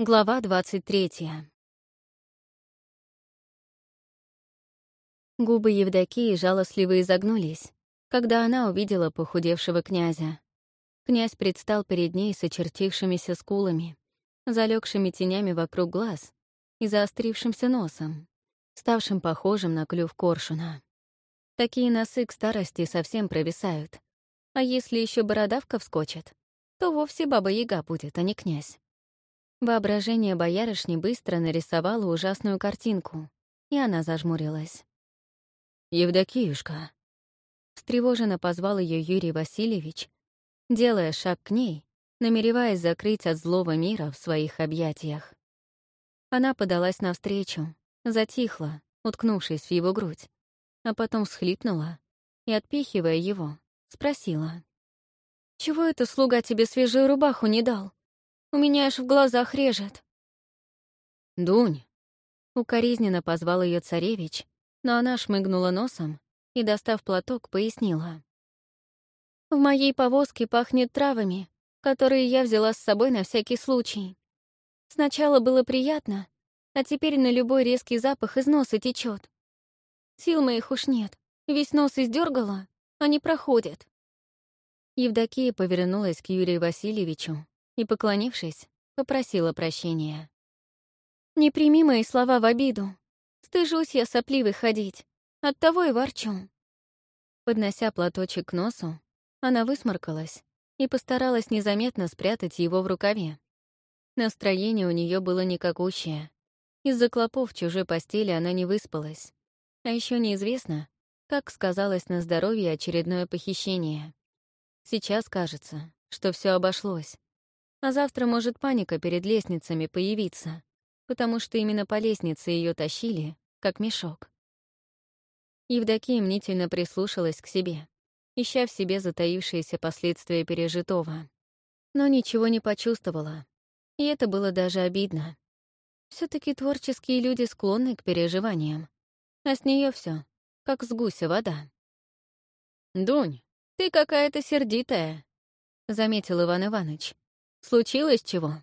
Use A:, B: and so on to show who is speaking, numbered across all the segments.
A: Глава 23. Губы Евдокии жалостливо изогнулись, когда она увидела похудевшего князя. Князь предстал перед ней с очертившимися скулами, залегшими тенями вокруг глаз и заострившимся носом, ставшим похожим на клюв коршуна. Такие носы к старости совсем провисают, а если еще бородавка вскочит, то вовсе баба-яга будет, а не князь. Воображение боярышни быстро нарисовало ужасную картинку, и она зажмурилась.
B: «Евдокиюшка!»
A: Встревоженно позвал ее Юрий Васильевич, делая шаг к ней, намереваясь закрыть от злого мира в своих объятиях. Она подалась навстречу, затихла, уткнувшись в его грудь, а потом всхлипнула и, отпихивая его, спросила. «Чего это слуга тебе свежую рубаху не дал? У меня аж в глазах режет.
B: «Дунь!»
A: — укоризненно позвал ее царевич, но она шмыгнула носом и, достав платок, пояснила. «В моей повозке пахнет травами, которые я взяла с собой на всякий случай. Сначала было приятно, а теперь на любой резкий запах из носа течет. Сил моих уж нет, весь нос издергала, они проходят». Евдокия повернулась к Юрию Васильевичу и, поклонившись, попросила прощения. «Не прими мои слова в обиду. Стыжусь я сопливый ходить, оттого и ворчу». Поднося платочек к носу, она высморкалась и постаралась незаметно спрятать его в рукаве. Настроение у нее было никакущее. Из-за клопов в чужой постели она не выспалась. А еще неизвестно, как сказалось на здоровье очередное похищение. Сейчас кажется, что все обошлось. А завтра может паника перед лестницами появиться, потому что именно по лестнице ее тащили, как мешок. Евдокия мнительно прислушалась к себе, ища в себе затаившиеся последствия пережитого. Но ничего не почувствовала, и это было даже обидно. все таки творческие люди склонны к переживаниям, а с нее все как с гуся вода.
B: «Дунь, ты какая-то сердитая», — заметил Иван Иванович. Случилось чего?»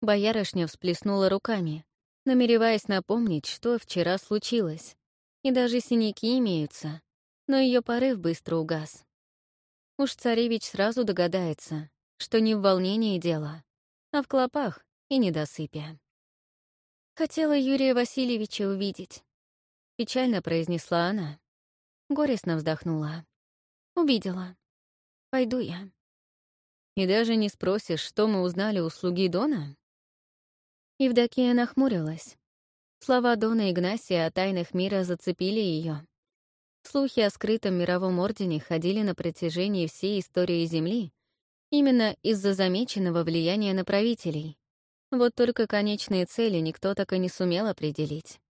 A: Боярышня всплеснула руками, намереваясь напомнить, что вчера случилось. И даже синяки имеются, но ее порыв быстро угас. Уж царевич сразу догадается, что не в волнении дело, а в клопах и недосыпе. «Хотела Юрия Васильевича увидеть», — печально произнесла она. Горестно вздохнула. «Увидела. Пойду я».
B: И даже не спросишь, что мы узнали у слуги Дона?
A: Евдокия нахмурилась. Слова Дона Игнасия о тайнах мира зацепили ее. Слухи о скрытом мировом ордене ходили на протяжении всей истории Земли именно из-за замеченного влияния на правителей. Вот только конечные цели никто так и не сумел определить.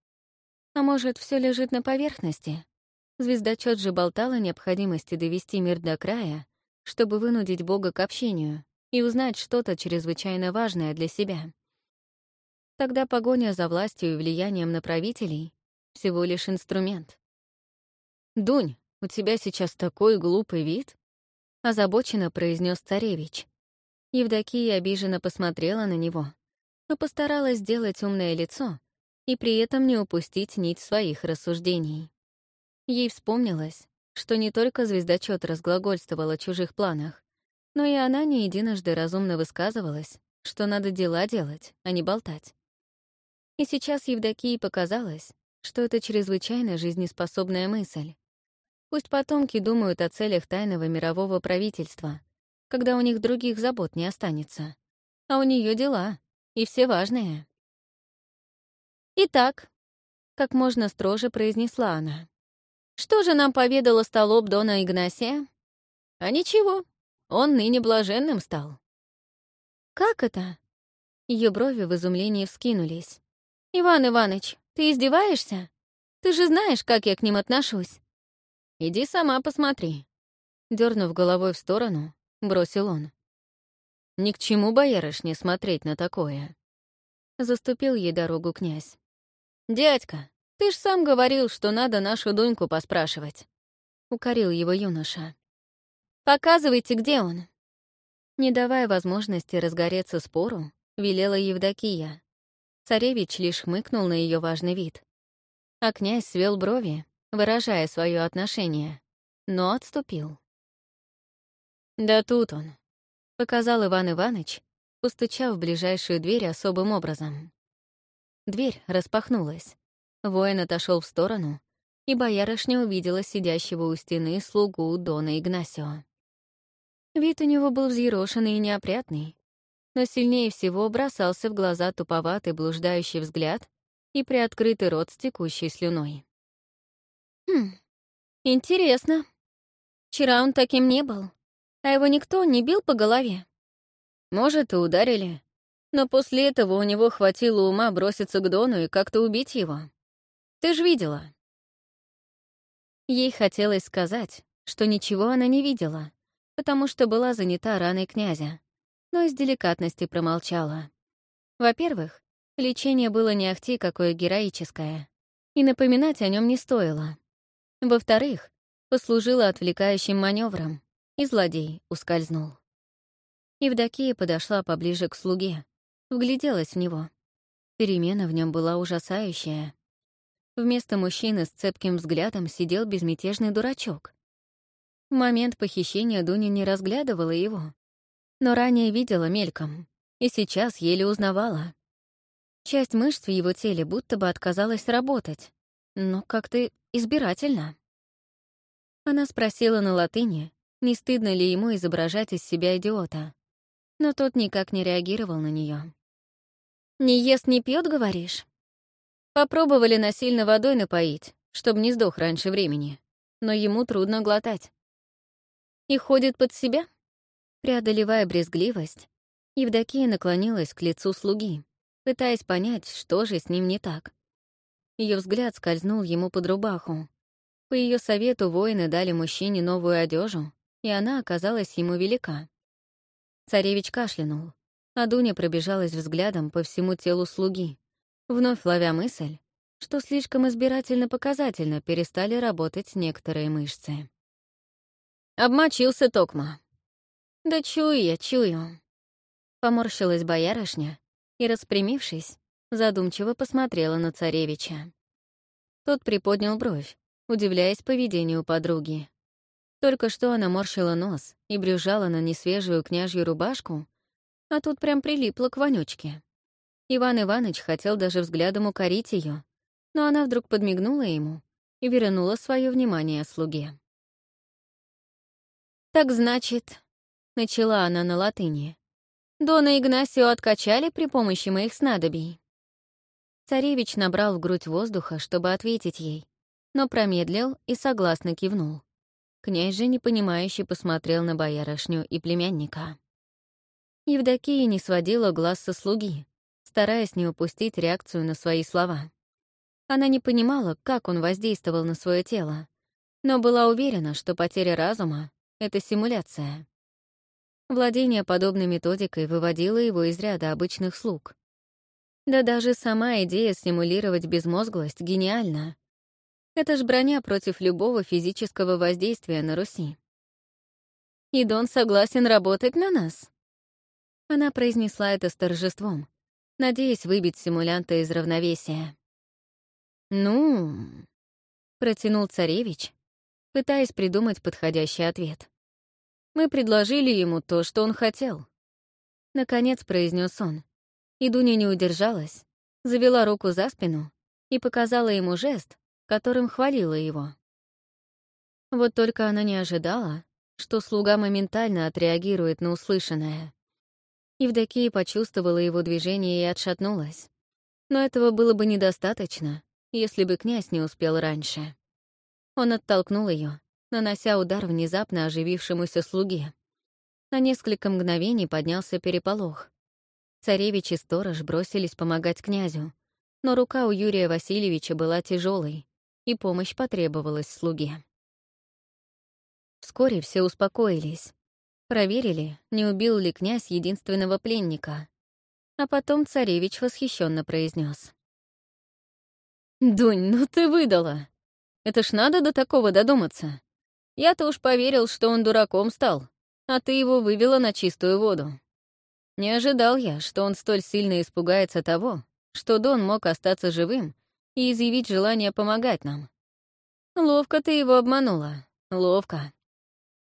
A: А может, все лежит на поверхности? Звездочет же болтал о необходимости довести мир до края, чтобы вынудить Бога к общению и узнать что-то чрезвычайно важное для себя. Тогда погоня за властью и влиянием на правителей — всего лишь инструмент.
B: «Дунь, у тебя сейчас такой глупый вид?»
A: — озабоченно произнес царевич. Евдокия обиженно посмотрела на него, но постаралась сделать умное лицо и при этом не упустить нить своих рассуждений. Ей вспомнилось, что не только звездочет разглагольствовал о чужих планах, но и она не единожды разумно высказывалась, что надо дела делать, а не болтать. И сейчас Евдокии показалось, что это чрезвычайно жизнеспособная мысль. Пусть потомки думают о целях тайного мирового правительства, когда у них других забот не останется. А у нее дела, и все важные. «Итак», — как можно строже произнесла она, что же нам поведала столоб Дона Игнасия? А ничего, он ныне блаженным стал. Как это? Ее брови в изумлении вскинулись. Иван Иваныч, ты издеваешься? Ты же знаешь, как я к ним отношусь. Иди сама посмотри. Дернув головой в сторону, бросил он.
B: Ни к чему, боярышне, смотреть на такое.
A: Заступил ей дорогу князь.
B: «Дядька, ты ж сам говорил, что надо нашу Дуньку поспрашивать.
A: Укорил его юноша. Показывайте, где он. Не давая возможности разгореться спору, — велела Евдокия. Царевич лишь хмыкнул на ее важный вид. А князь свел брови, выражая свое отношение, но отступил. «Да тут он», — показал Иван Иванович, постучав в ближайшую дверь особым образом. Дверь распахнулась. Воин отошел в сторону, и боярышня увидела сидящего у стены слугу Дона Игнасио. Вид у него был взъерошенный и неопрятный, но сильнее всего бросался в глаза туповатый блуждающий взгляд и приоткрытый рот с текущей слюной. «Хм, интересно. Вчера он таким не был, а его никто не бил по голове. Может, и ударили, но после этого у него хватило ума броситься к Дону и как-то убить его. Ты ж видела». Ей хотелось сказать, что ничего она не видела, потому что была занята раной князя, но из деликатности промолчала. Во-первых, лечение было не ахти какое героическое, и напоминать о нем не стоило. Во-вторых, послужило отвлекающим маневром, и злодей ускользнул. Евдокия подошла поближе к слуге, вгляделась в него. Перемена в нем была ужасающая. Вместо мужчины с цепким взглядом сидел безмятежный дурачок, в момент похищения Дуня не разглядывала его, но ранее видела мельком, и сейчас еле узнавала. Часть мышц в его теле будто бы отказалась работать, но как-то избирательно. Она спросила на латыни, не стыдно ли ему изображать из себя идиота, но тот никак не реагировал на нее. «Не ест, не пьет, говоришь?» Попробовали насильно водой напоить, чтобы не сдох раньше времени, но ему трудно глотать и ходит под себя? Преодолевая брезгливость, Евдокия наклонилась к лицу слуги, пытаясь понять, что же с ним не так. Ее взгляд скользнул ему под рубаху. По ее совету воины дали мужчине новую одежу, и она оказалась ему велика. Царевич кашлянул, а Дуня пробежалась взглядом по всему телу слуги, вновь ловя мысль, что слишком избирательно-показательно перестали работать некоторые мышцы. Обмочился токма. Да чую я, чую. Поморщилась боярышня и, распрямившись, задумчиво посмотрела на царевича. Тот приподнял бровь, удивляясь поведению подруги. Только что она морщила нос и брюжала на несвежую княжью рубашку, а тут прям прилипла к вонючке. Иван Иванович хотел даже взглядом укорить ее, но она вдруг подмигнула ему и вернула свое внимание слуге. «Так значит...» — начала она на латыни. «Дона Игнасио откачали при помощи моих снадобий». Царевич набрал в грудь воздуха, чтобы ответить ей, но промедлил и согласно кивнул. Князь же непонимающе посмотрел на боярышню и племянника. Евдокия не сводила глаз со слуги, стараясь не упустить реакцию на свои слова. Она не понимала, как он воздействовал на свое тело, но была уверена, что потеря разума это симуляция. Владение подобной методикой выводило его из ряда обычных слуг. Да даже сама идея стимулировать безмозглость гениальна. Это ж броня против любого физического воздействия на Руси. «И Дон согласен работать на нас?» Она произнесла это с торжеством, надеясь выбить симулянта из равновесия. «Ну...» — протянул царевич, пытаясь придумать подходящий ответ. Мы предложили ему то, что он хотел. Наконец произнес он. И Дуня не удержалась, завела руку за спину и показала ему жест, которым хвалила его. Вот только она не ожидала, что слуга моментально отреагирует на услышанное. Евдокия почувствовала его движение и отшатнулась. Но этого было бы недостаточно, если бы князь не успел раньше. Он оттолкнул ее, нанося удар внезапно оживившемуся слуге. На несколько мгновений поднялся переполох. Царевич и сторож бросились помогать князю, но рука у Юрия Васильевича была тяжелой, и помощь потребовалась слуге. Вскоре все успокоились. Проверили, не убил ли князь единственного пленника. А потом царевич восхищенно произнес: «Дунь, ну ты выдала! Это ж надо до такого додуматься. Я-то уж поверил, что он дураком стал, а ты его вывела на чистую воду.
B: Не ожидал я, что он столь сильно испугается того, что Дон мог остаться живым и изъявить желание помогать нам. Ловко ты его обманула. Ловко.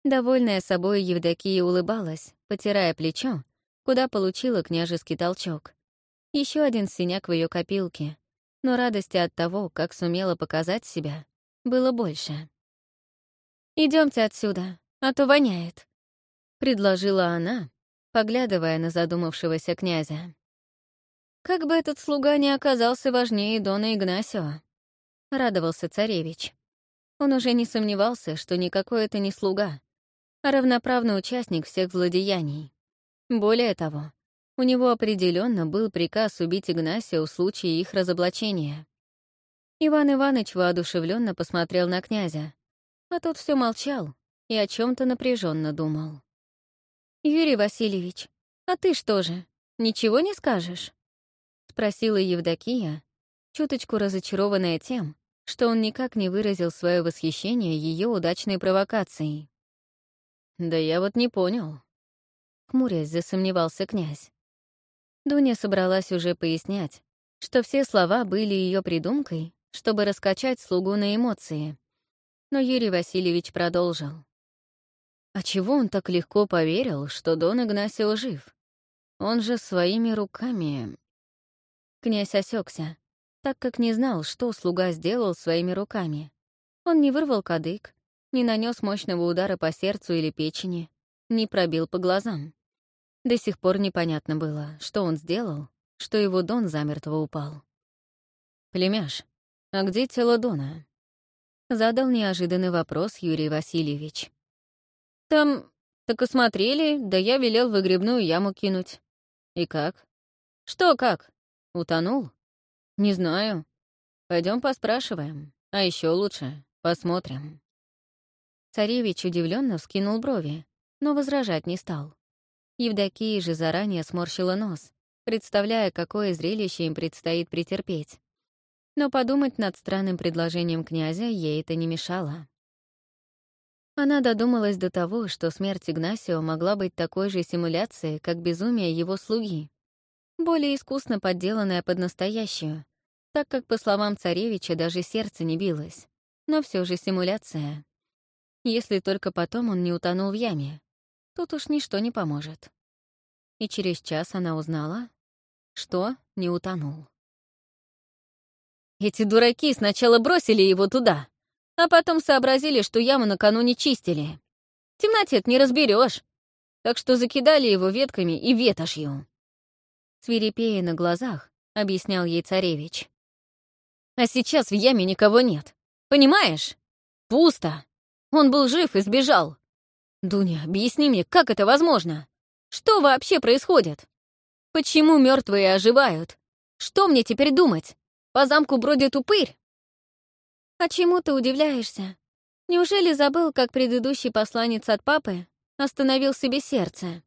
A: Довольная собой Евдокия улыбалась, потирая плечо, куда получила княжеский толчок. Еще один синяк в ее копилке, но радости от того, как сумела показать себя, было больше. Идемте отсюда, а то воняет», — предложила она, поглядывая на задумавшегося князя. «Как бы этот слуга не оказался важнее Дона Игнасио», — радовался царевич. Он уже не сомневался, что никакой это не слуга, равноправный участник всех злодеяний. Более того, у него определенно был приказ убить Игнасио в случае их разоблачения. Иван Иванович воодушевленно посмотрел на князя, а тот все молчал и о чем то напряженно думал. «Юрий Васильевич, а ты что же, ничего не скажешь?» — спросила Евдокия, чуточку разочарованная тем, что он никак не выразил свое восхищение ее удачной провокацией.
B: «Да я вот не понял», — хмурясь засомневался князь.
A: Дуня собралась уже пояснять, что все слова были ее придумкой, чтобы раскачать слугу на эмоции. Но Юрий Васильевич продолжил.
B: А чего он так легко поверил, что Дон Игнасио жив? Он же своими руками...
A: Князь осекся, так как не знал, что слуга сделал своими руками. Он не вырвал кадык, не нанес мощного удара по сердцу или печени, не пробил по глазам. До сих пор непонятно было, что он сделал, что его Дон замертво упал.
B: «Племяш, а где тело Дона?»
A: Задал неожиданный вопрос Юрий Васильевич.
B: Там так осмотрели, да я велел выгребную яму кинуть. И как? Что как? Утонул? Не знаю. Пойдем поспрашиваем. А еще лучше посмотрим.
A: Царевич удивленно вскинул брови, но возражать не стал. Евдокия же заранее сморщила нос, представляя, какое зрелище им предстоит претерпеть. Но подумать над странным предложением князя ей это не мешало. Она додумалась до того, что смерть Игнасио могла быть такой же симуляцией, как безумие его слуги, более искусно подделанная под настоящую, так как, по словам царевича, даже сердце не билось, но все же симуляция. Если только потом он не утонул в яме, тут уж ничто не поможет. И через час она узнала, что не утонул.
B: «Эти дураки сначала бросили его туда, а потом сообразили, что яму накануне чистили. В темноте не разберешь, так что закидали его ветками и ветошью.
A: Свирепея на глазах, объяснял ей царевич.
B: А сейчас в яме никого нет. Понимаешь? Пусто. Он был жив и сбежал. Дуня, объясни мне, как это возможно? Что вообще происходит? Почему мертвые оживают? Что мне теперь думать? По замку бродит упырь?
A: «А чему ты удивляешься? Неужели забыл, как предыдущий посланец от папы остановил себе сердце?»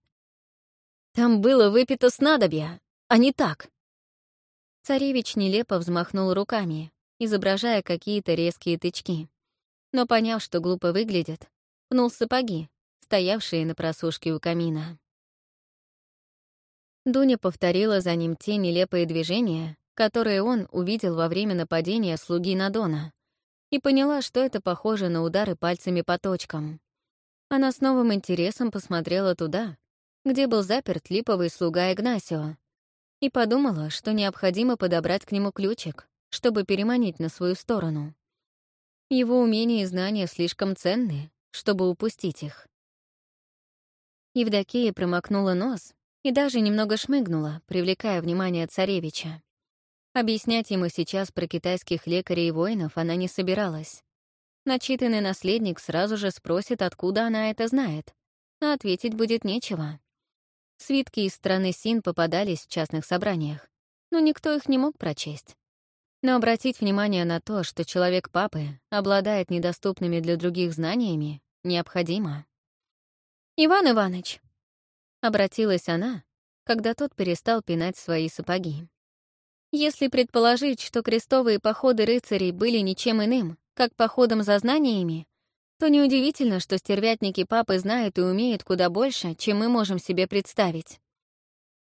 B: «Там было выпито снадобье, а не так».
A: Царевич нелепо взмахнул руками, изображая какие-то резкие тычки. Но, поняв, что глупо выглядит, пнул сапоги, стоявшие на просушке у камина. Дуня повторила за ним те нелепые движения, которые он увидел во время нападения слуги Надона и поняла, что это похоже на удары пальцами по точкам. Она с новым интересом посмотрела туда, где был заперт липовый слуга Игнасио, и подумала, что необходимо подобрать к нему ключик, чтобы переманить на свою сторону. Его умения и знания слишком ценны, чтобы упустить их. Евдокия промокнула нос и даже немного шмыгнула, привлекая внимание царевича. Объяснять ему сейчас про китайских лекарей и воинов она не собиралась. Начитанный наследник сразу же спросит, откуда она это знает, а ответить будет нечего. Свитки из страны Син попадались в частных собраниях, но никто их не мог прочесть. Но обратить внимание на то, что человек папы обладает недоступными для других знаниями, необходимо. «Иван Иванович», — обратилась она, когда тот перестал пинать свои сапоги. Если предположить, что крестовые походы рыцарей были ничем иным, как походом за знаниями, то неудивительно, что стервятники папы знают и умеют куда больше, чем мы можем себе представить.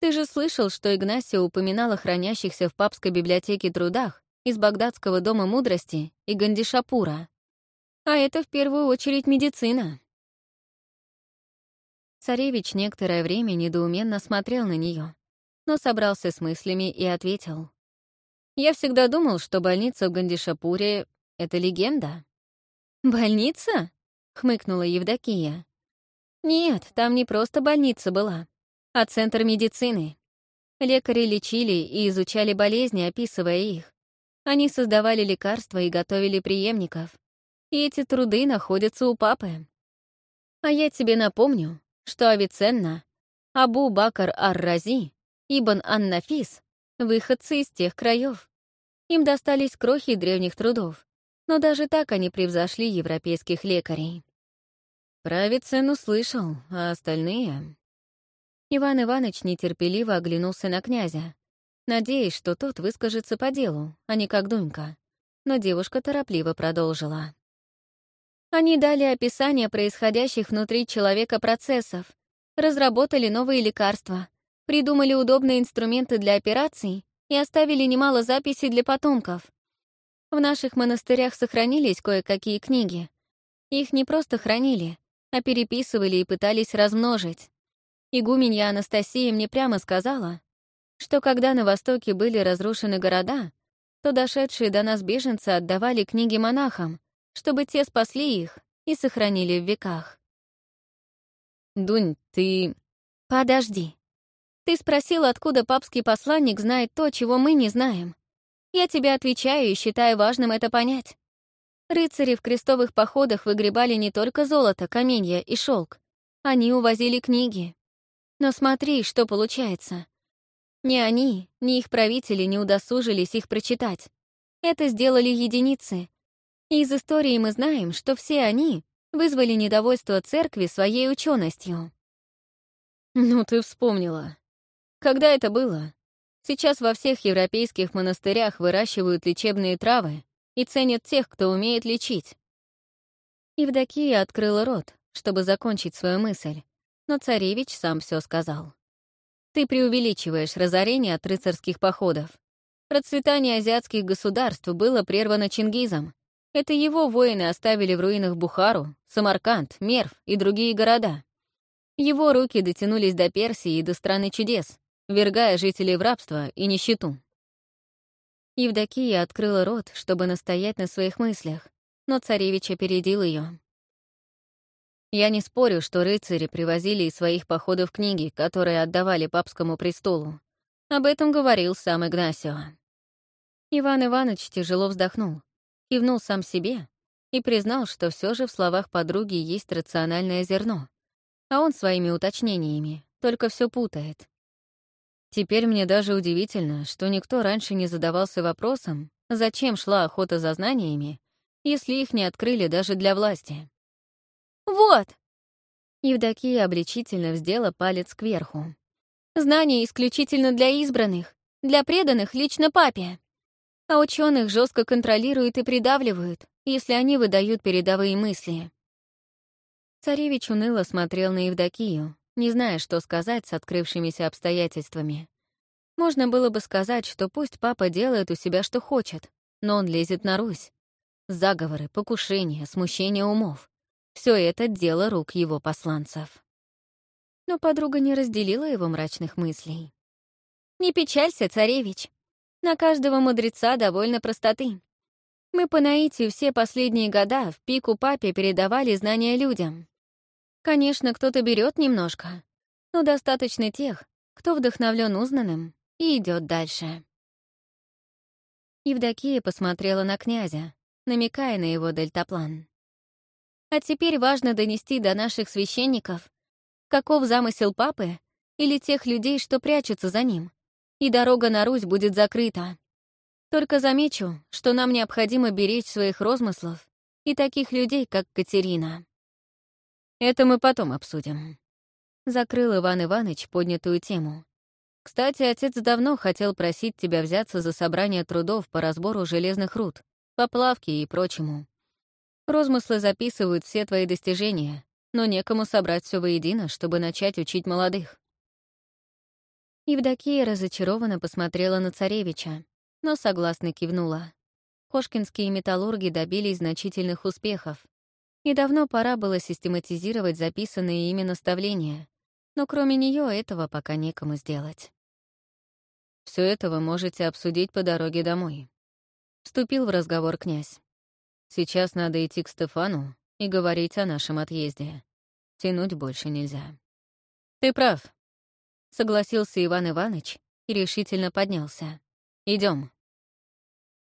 A: Ты же слышал, что Игнасио упоминал о хранящихся в папской библиотеке трудах из Багдадского дома мудрости и Гандишапура. А это в первую очередь медицина. Царевич некоторое время недоуменно смотрел на нее, но собрался с мыслями и ответил. «Я всегда думал, что больница в Гандишапуре — это легенда». «Больница?» — хмыкнула Евдокия. «Нет, там не просто больница была, а центр медицины. Лекари лечили и изучали болезни, описывая их. Они создавали лекарства и готовили преемников. И эти труды находятся у папы. А я тебе напомню, что Авиценна, Абу Бакар Ар-Рази, Ибн Ан-Нафис — выходцы из тех краев. Им достались крохи древних трудов, но даже так они превзошли европейских лекарей. Про Авиценну слышал, а остальные... Иван Иванович нетерпеливо оглянулся на князя, надеясь, что тот выскажется по делу, а не как Дунька. Но девушка торопливо продолжила. Они дали описание происходящих внутри человека процессов, разработали новые лекарства, придумали удобные инструменты для операций и оставили немало записей для потомков. В наших монастырях сохранились кое-какие книги. Их не просто хранили, а переписывали и пытались размножить. Игуменья Анастасия мне прямо сказала, что когда на Востоке были разрушены города, то дошедшие до нас беженцы отдавали книги монахам, чтобы те спасли их и сохранили в веках. «Дунь, ты...» «Подожди. Ты спросил, откуда папский посланник знает то, чего мы не знаем. Я тебе отвечаю и считаю важным это понять. Рыцари в крестовых походах выгребали не только золото, каменья и шелк. Они увозили книги. Но смотри, что получается. Ни они, ни их правители не удосужились их прочитать. Это сделали единицы, из истории мы знаем, что все они вызвали недовольство церкви своей ученостью. Ну, ты вспомнила. Когда это было? Сейчас во всех европейских монастырях выращивают лечебные травы и ценят тех, кто умеет лечить. Евдокия открыла рот, чтобы закончить свою мысль, но царевич сам все сказал. Ты преувеличиваешь разорение от рыцарских походов. Процветание азиатских государств было прервано Чингизом, это его воины оставили в руинах Бухару, Самарканд, Мерв и другие города. Его руки дотянулись до Персии и до страны чудес, вергая жителей в рабство и нищету. Евдокия открыла рот, чтобы настоять на своих мыслях, но царевич опередил ее. Я не спорю, что рыцари привозили из своих походов книги, которые отдавали папскому престолу. Об этом говорил сам Игнасио. Иван Иванович тяжело вздохнул кивнул сам себе и признал, что все же в словах подруги есть рациональное зерно, а он своими уточнениями только все путает. Теперь мне даже удивительно, что никто раньше не задавался вопросом, зачем шла охота за знаниями, если их не открыли даже для власти. «Вот!» Евдокия обличительно вздела палец кверху. «Знания исключительно для избранных, для преданных лично папе а ученых жестко контролируют и придавливают, если они выдают передовые мысли. Царевич уныло смотрел на Евдокию, не зная, что сказать с открывшимися обстоятельствами. Можно было бы сказать, что пусть папа делает у себя что хочет, но он лезет на Русь. Заговоры, покушения, смущение умов — все это дело рук его посланцев. Но подруга не разделила его мрачных мыслей. «Не печалься, царевич. На каждого мудреца довольно простоты. Мы по наитию все последние года в пику папе передавали знания людям. Конечно, кто-то берет немножко, но достаточно тех, кто вдохновлен узнанным и идет дальше. Евдокия посмотрела на князя, намекая на его дельтаплан. А теперь важно донести до наших священников, каков замысел папы или тех людей, что прячутся за ним, и дорога на Русь будет закрыта. Только замечу, что нам необходимо беречь своих розмыслов и таких людей, как Катерина. Это мы потом обсудим. Закрыл Иван Иванович поднятую тему. Кстати, отец давно хотел просить тебя взяться за собрание трудов по разбору железных руд, поплавке и прочему. Розмыслы записывают все твои достижения, но некому собрать все воедино, чтобы начать учить молодых. Евдокия разочарованно посмотрела на царевича, но согласно кивнула. Кошкинские металлурги добились значительных успехов, и давно пора было систематизировать записанные ими наставления, но кроме нее этого пока некому сделать.
B: Все это вы можете обсудить по дороге домой», — вступил в разговор князь. «Сейчас надо идти к Стефану и говорить о нашем отъезде. Тянуть больше нельзя». «Ты прав», — согласился Иван Иванович и решительно поднялся. Идем.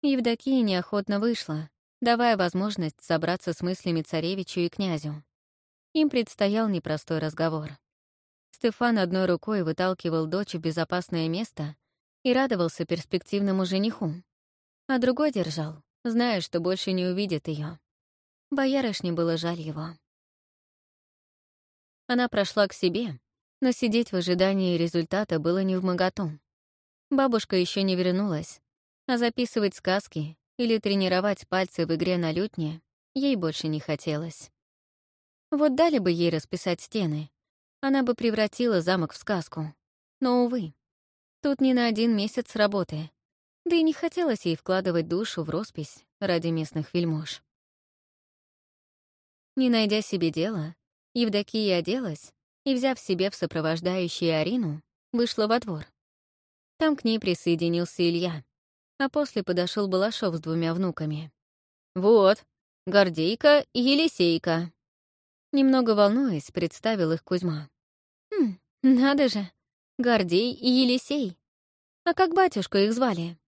A: Евдокия неохотно вышла, давая возможность собраться с мыслями царевичу и князю. Им предстоял непростой разговор. Стефан одной рукой выталкивал дочь в безопасное место и радовался перспективному жениху, а другой держал, зная, что больше не увидит ее. Боярышне было жаль его. Она прошла к себе, но сидеть в ожидании результата было не в моготу. Бабушка еще не вернулась, а записывать сказки или тренировать пальцы в игре на лютне ей больше не хотелось. Вот дали бы ей расписать стены, она бы превратила замок в сказку. Но, увы, тут не на один месяц работы, да и не хотелось ей вкладывать душу в роспись ради местных вельмож. Не найдя себе дела, Евдокия оделась и, взяв себе в сопровождающие Арину, вышла во двор. Там к ней присоединился Илья, а после подошел Балашов с двумя внуками.
B: «Вот, Гордейка и Елисейка».
A: Немного волнуясь, представил их Кузьма. «Хм, надо же, Гордей и Елисей. А как батюшку их звали?»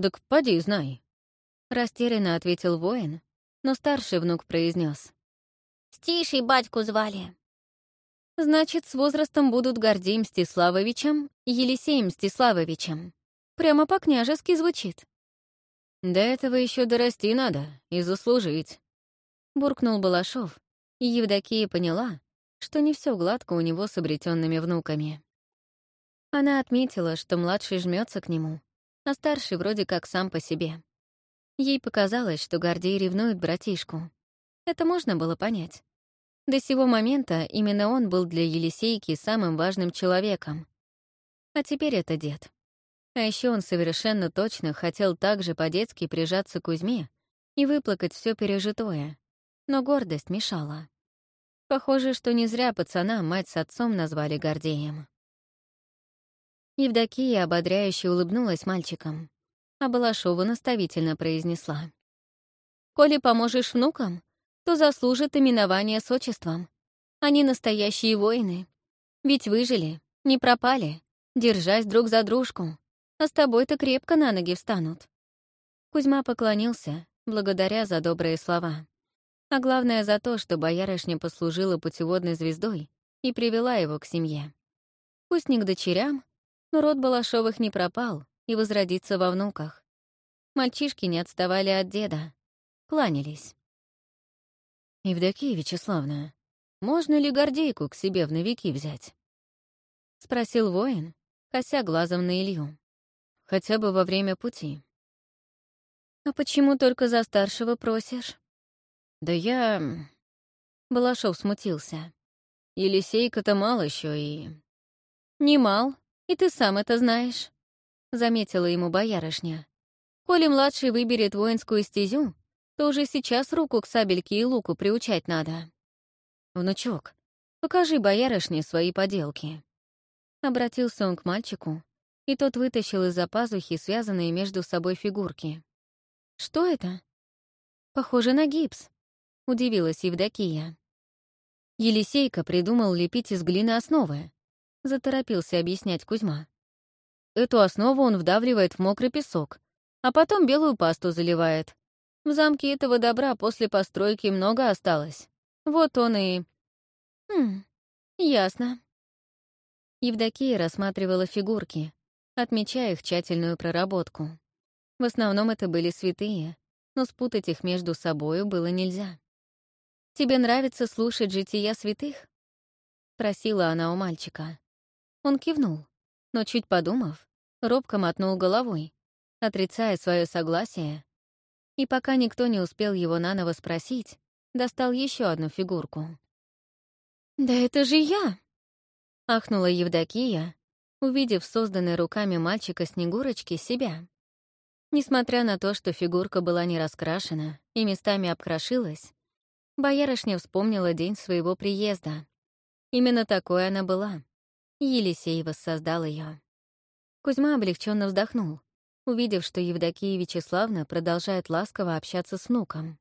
B: «Так поди, знай», —
A: растерянно ответил воин, но старший внук произнес:
C: «Стишей батьку звали».
A: «Значит, с возрастом будут Гордеем Мстиславовичем и Елисеем Мстиславовичем. Прямо по-княжески звучит».
B: «До этого еще дорасти надо и заслужить», —
A: буркнул Балашов, и Евдокия поняла, что не все гладко у него с обретенными внуками. Она отметила, что младший жмется к нему, а старший вроде как сам по себе. Ей показалось, что Гордей ревнует братишку. Это можно было понять. До сего момента именно он был для Елисейки самым важным человеком. А теперь это дед. А еще он совершенно точно хотел также по-детски прижаться к Кузьме и выплакать все пережитое. Но гордость мешала. Похоже, что не зря пацана мать с отцом назвали Гордеем. Евдокия ободряюще улыбнулась мальчикам, а Балашова наставительно произнесла. «Коли поможешь внукам, то заслужит именование с отчеством. Они настоящие воины. Ведь выжили, не пропали, держась друг за дружку. А с тобой-то крепко на ноги встанут». Кузьма поклонился, благодаря за добрые слова. А главное за то, что боярышня послужила путеводной звездой и привела его к семье. Пусть не к дочерям, но род Балашовых не пропал и возродится во внуках. Мальчишки не отставали от деда, кланялись.
B: «Евдокия Вячеславна, можно ли Гордейку к себе в новики взять?»
A: — спросил воин, кося глазом на Илью.
B: «Хотя бы во время пути».
A: «А почему только за старшего просишь?»
B: «Да я...»
A: Балашов смутился.
B: «Елисейка-то мал еще и...»
A: «Не мал, и ты сам это знаешь», — заметила ему боярышня. «Коли младший выберет воинскую стезю, то уже сейчас руку к сабельке и луку приучать надо».
B: «Внучок, покажи боярышне свои поделки».
A: Обратился он к мальчику, и тот вытащил из-за пазухи связанные между собой фигурки. «Что это?» «Похоже на гипс», — удивилась Евдокия.
B: Елисейка придумал лепить из глины основы, — заторопился объяснять Кузьма. Эту основу он вдавливает в мокрый песок, а потом белую пасту заливает. В замке этого добра после постройки много осталось. Вот он и...
A: Хм, ясно. Евдокия рассматривала фигурки, отмечая их тщательную проработку. В основном это были святые, но спутать их между собою было нельзя. «Тебе нравится слушать жития святых?» — просила она у мальчика. Он кивнул, но, чуть подумав, робко мотнул головой, отрицая свое согласие, и пока никто не успел его наново спросить, достал еще одну фигурку. «Да это же я!» — ахнула Евдокия увидев созданной руками мальчика Снегурочки себя. Несмотря на то, что фигурка была не раскрашена и местами обкрошилась, боярышня вспомнила день своего приезда. Именно такой она была. Елисей воссоздал ее. Кузьма облегченно вздохнул, увидев, что Евдокия Вячеславна продолжает ласково общаться с внуком.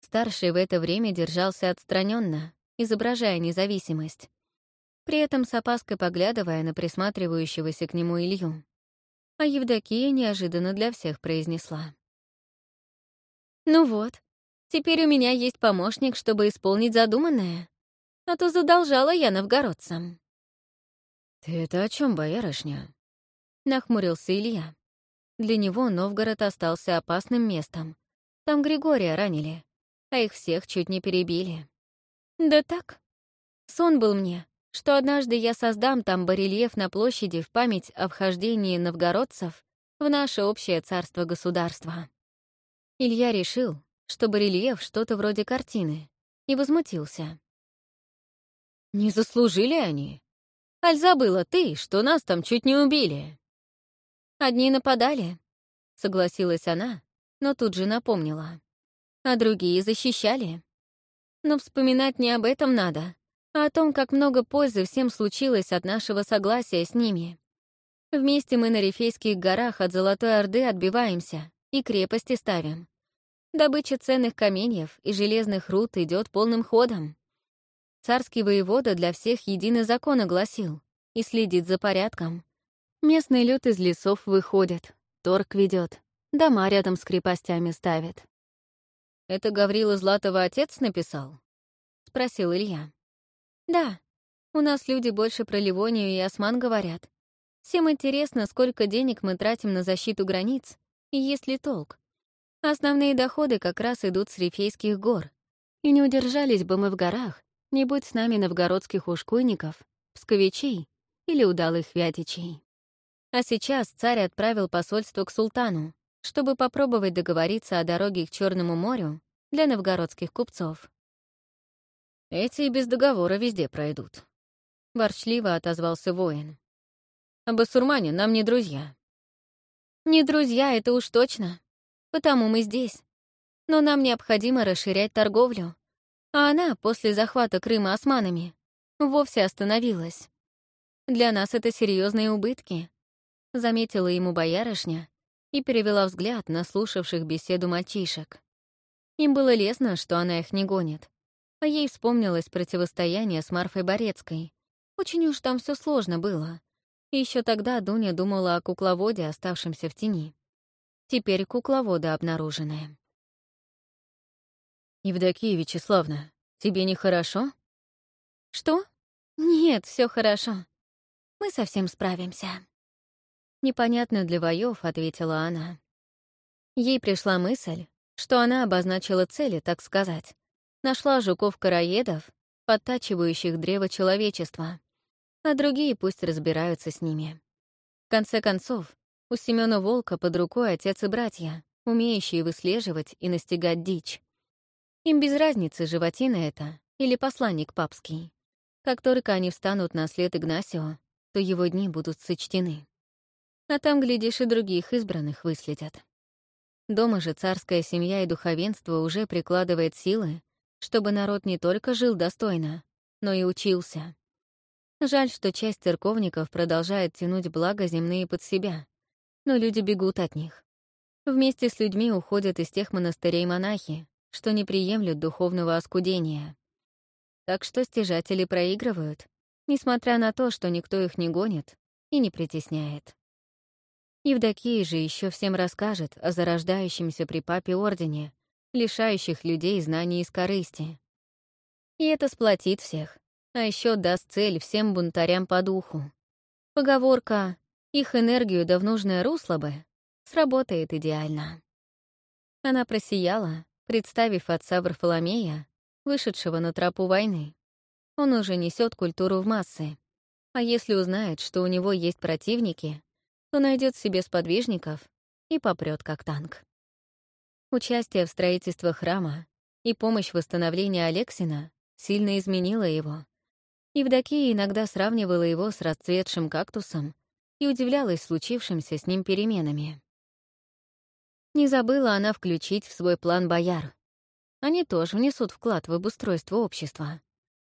A: Старший в это время держался отстраненно, изображая независимость, при этом с опаской поглядывая на присматривающегося к нему Илью а Евдокия неожиданно для всех произнесла. «Ну вот, теперь у меня есть помощник, чтобы исполнить задуманное, а то задолжала я новгородцам».
B: «Ты это о чем, боярышня?»
A: — нахмурился Илья. Для него Новгород остался опасным местом. Там Григория ранили, а их всех чуть не перебили. Да так. Сон был мне, что однажды я создам там барельеф на площади в память о вхождении новгородцев в наше общее царство-государство. Илья решил, что барельеф что-то вроде картины, и возмутился.
B: «Не заслужили они? Аль забыла ты, что нас там чуть не убили?»
A: «Одни нападали», — согласилась она, но тут же напомнила. «А другие защищали. Но вспоминать не об этом надо, а о том, как много пользы всем случилось от нашего согласия с ними. Вместе мы на Рифейских горах от Золотой Орды отбиваемся и крепости ставим. Добыча ценных каменьев и железных руд идет полным ходом. Царский воевода для всех единый закон огласил и следит за порядком. Местный люд из лесов выходит, торг ведет, дома рядом с крепостями ставит.
B: «Это Гаврила Златова отец написал?» — спросил Илья.
A: Да, у нас люди больше про Ливонию и Осман говорят. Всем интересно, сколько денег мы тратим на защиту границ и есть ли толк. Основные доходы как раз идут с Рифейских гор. И не удержались бы мы в горах, не будь с нами новгородских ушкуйников, псковичей или удалых вятичей. А сейчас царь отправил посольство к султану, чтобы попробовать договориться о дороге к Черному морю для новгородских купцов.
B: Эти и без договора везде пройдут. Ворчливо отозвался воин. А басурмане нам не друзья.
A: Не друзья, это уж точно. Потому мы здесь. Но нам необходимо расширять торговлю. А она, после захвата Крыма османами, вовсе остановилась. Для нас это серьезные убытки. Заметила ему боярышня и перевела взгляд на слушавших беседу мальчишек. Им было лестно, что она их не гонит. А ей вспомнилось противостояние с Марфой Борецкой. Очень уж там все сложно было. И еще тогда Дуня думала о кукловоде, оставшемся в тени. Теперь кукловода обнаруженная.
B: «Евдокия Вячеславна, тебе нехорошо?»
A: «Что? Нет, все хорошо. Мы совсем справимся». Непонятно для воев, ответила она. Ей пришла мысль, что она обозначила цели, так сказать, Нашла жуков-караедов, подтачивающих древо человечества, а другие пусть разбираются с ними. В конце концов, у Семёна Волка под рукой отец и братья, умеющие выслеживать и настигать дичь. Им без разницы, животина это или посланник папский. Как только они встанут на след Игнасио, то его дни будут сочтены. А там, глядишь, и других избранных выследят. Дома же царская семья и духовенство уже прикладывает силы, чтобы народ не только жил достойно, но и учился. Жаль, что часть церковников продолжает тянуть благо земные под себя, но люди бегут от них. Вместе с людьми уходят из тех монастырей монахи, что не приемлют духовного оскудения. Так что стяжатели проигрывают, несмотря на то, что никто их не гонит и не притесняет. Евдокия же еще всем расскажет о зарождающемся при папе ордене, лишающих людей знаний из корысти. И это сплотит всех, а еще даст цель всем бунтарям по духу. Поговорка «их энергию да в нужное русло бы» сработает идеально. Она просияла, представив отца Варфоломея, вышедшего на тропу войны. Он уже несет культуру в массы. А если узнает, что у него есть противники, то найдет себе сподвижников и попрет как танк. Участие в строительстве храма и помощь в восстановлении Алексина сильно изменила его. Евдокия иногда сравнивала его с расцветшим кактусом и удивлялась случившимся с ним переменами. Не забыла она включить в свой план бояр. Они тоже внесут вклад в обустройство общества.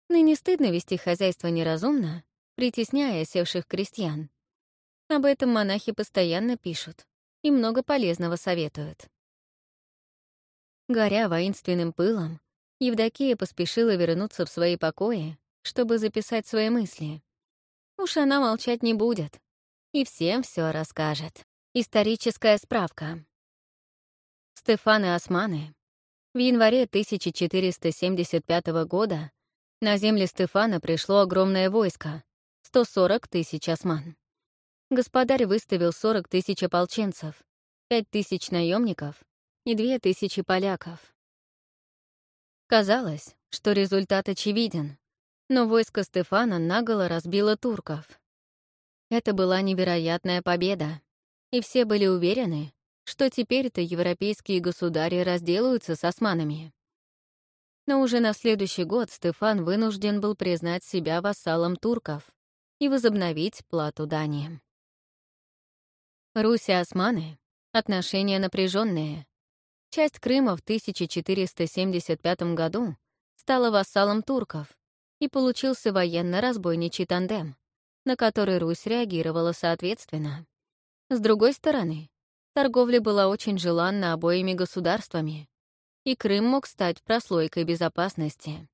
A: Ныне стыдно вести хозяйство неразумно, притесняя севших крестьян. Об этом монахи постоянно пишут и много полезного советуют. Горя воинственным пылом, Евдокия поспешила вернуться в свои покои, чтобы записать свои мысли. Уж она молчать не будет и всем все расскажет. Историческая справка. Стефаны Османы. В январе 1475 года на земли Стефана пришло огромное войско — 140 тысяч осман. Господарь выставил 40 тысяч ополченцев, 5 тысяч наемников и 2 тысячи поляков. Казалось, что результат очевиден, но войско Стефана наголо разбило турков. Это была невероятная победа, и все были уверены, что теперь-то европейские государи разделаются с османами. Но уже на следующий год Стефан вынужден был признать себя вассалом турков и возобновить плату дани. Русь и османы — отношения напряженные. Часть Крыма в 1475 году стала вассалом турков, и получился военно-разбойничий тандем, на который Русь реагировала соответственно. С другой стороны, торговля была очень желанна обоими государствами, и Крым мог стать прослойкой безопасности.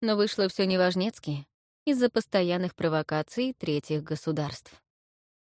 A: Но вышло все неважнецки из-за постоянных провокаций третьих государств.